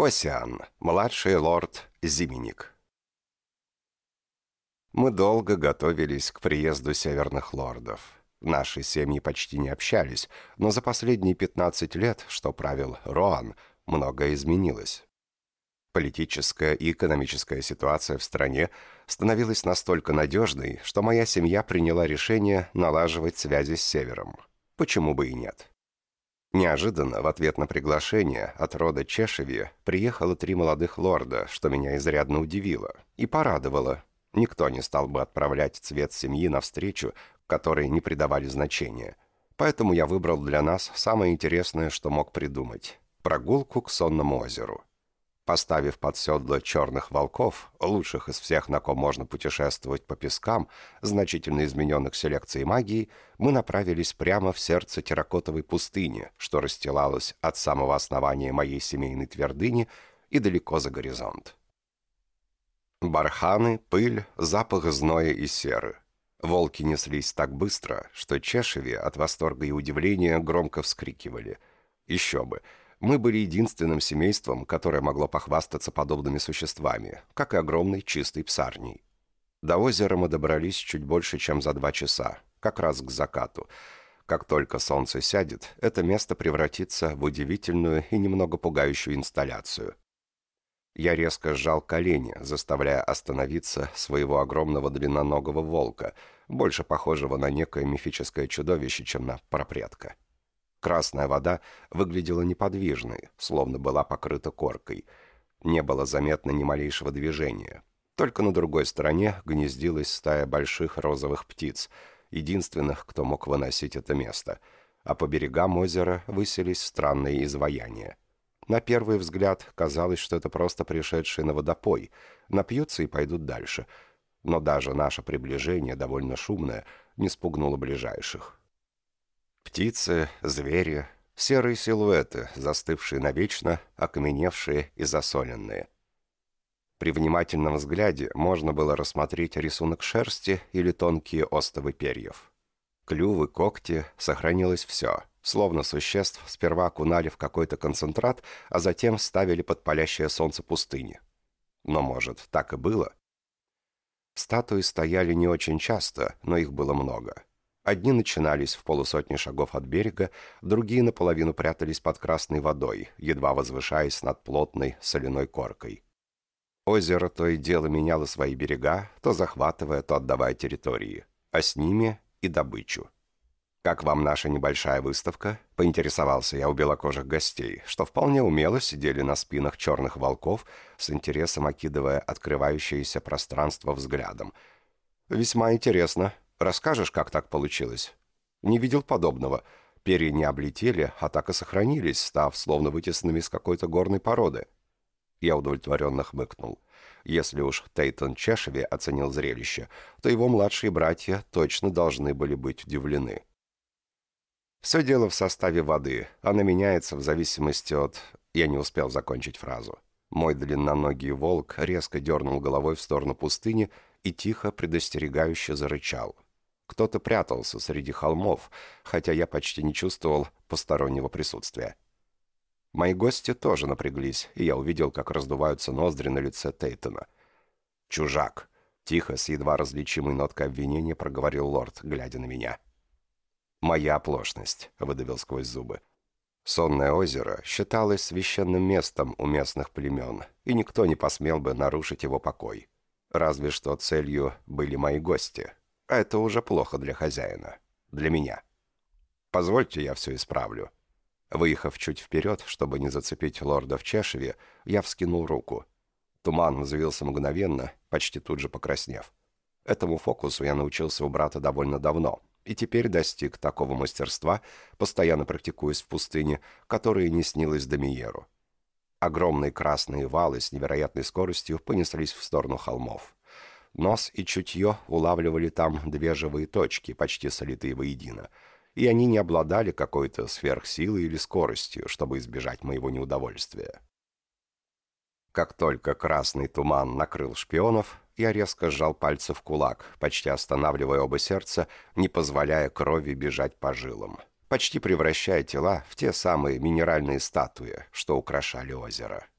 Косиан, младший лорд Зименник. Мы долго готовились к приезду северных лордов. Наши семьи почти не общались, но за последние 15 лет, что правил Роан, многое изменилось. Политическая и экономическая ситуация в стране становилась настолько надежной, что моя семья приняла решение налаживать связи с Севером. Почему бы и нет? Неожиданно, в ответ на приглашение от рода Чешеви, приехало три молодых лорда, что меня изрядно удивило и порадовало. Никто не стал бы отправлять цвет семьи навстречу, которой не придавали значения. Поэтому я выбрал для нас самое интересное, что мог придумать – прогулку к сонному озеру. Поставив под седло черных волков, лучших из всех, на ком можно путешествовать по пескам, значительно измененных селекцией магии, мы направились прямо в сердце терракотовой пустыни, что расстилалось от самого основания моей семейной твердыни и далеко за горизонт. Барханы, пыль, запах зноя и серы. Волки неслись так быстро, что чешеви от восторга и удивления громко вскрикивали. Еще бы — мы были единственным семейством, которое могло похвастаться подобными существами, как и огромной чистой псарней. До озера мы добрались чуть больше, чем за два часа, как раз к закату. Как только солнце сядет, это место превратится в удивительную и немного пугающую инсталляцию. Я резко сжал колени, заставляя остановиться своего огромного длинноногого волка, больше похожего на некое мифическое чудовище, чем на пропредка. Красная вода выглядела неподвижной, словно была покрыта коркой. Не было заметно ни малейшего движения. Только на другой стороне гнездилась стая больших розовых птиц, единственных, кто мог выносить это место, а по берегам озера высились странные изваяния. На первый взгляд казалось, что это просто пришедшие на водопой, напьются и пойдут дальше. Но даже наше приближение, довольно шумное, не спугнуло ближайших. Птицы, звери, серые силуэты, застывшие навечно, окаменевшие и засоленные. При внимательном взгляде можно было рассмотреть рисунок шерсти или тонкие остовы перьев. Клювы, когти, сохранилось все, словно существ сперва окунали в какой-то концентрат, а затем ставили под палящее солнце пустыни. Но, может, так и было? Статуи стояли не очень часто, но их было много. Одни начинались в полусотни шагов от берега, другие наполовину прятались под красной водой, едва возвышаясь над плотной соляной коркой. Озеро то и дело меняло свои берега, то захватывая, то отдавая территории, а с ними и добычу. «Как вам наша небольшая выставка?» – поинтересовался я у белокожих гостей, что вполне умело сидели на спинах черных волков, с интересом окидывая открывающееся пространство взглядом. «Весьма интересно», Расскажешь, как так получилось?» «Не видел подобного. Перья не облетели, а так и сохранились, став словно вытесанными из какой-то горной породы». Я удовлетворенно хмыкнул. Если уж Тейтон Чешеви оценил зрелище, то его младшие братья точно должны были быть удивлены. Все дело в составе воды. Она меняется в зависимости от... Я не успел закончить фразу. Мой длинноногий волк резко дернул головой в сторону пустыни и тихо предостерегающе зарычал. Кто-то прятался среди холмов, хотя я почти не чувствовал постороннего присутствия. Мои гости тоже напряглись, и я увидел, как раздуваются ноздри на лице Тейтона. «Чужак!» — тихо, с едва различимой ноткой обвинения проговорил лорд, глядя на меня. «Моя оплошность», — выдавил сквозь зубы. Сонное озеро считалось священным местом у местных племен, и никто не посмел бы нарушить его покой. Разве что целью были мои гости, а это уже плохо для хозяина. Для меня. Позвольте, я все исправлю. Выехав чуть вперед, чтобы не зацепить лорда в Чешеве, я вскинул руку. Туман взвился мгновенно, почти тут же покраснев. Этому фокусу я научился у брата довольно давно, и теперь достиг такого мастерства, постоянно практикуясь в пустыне, которое не снилось Домиеру. Огромные красные валы с невероятной скоростью понеслись в сторону холмов. Нос и чутье улавливали там две живые точки, почти солитые воедино, и они не обладали какой-то сверхсилой или скоростью, чтобы избежать моего неудовольствия. Как только красный туман накрыл шпионов, я резко сжал пальцы в кулак, почти останавливая оба сердца, не позволяя крови бежать по жилам, почти превращая тела в те самые минеральные статуи, что украшали озеро.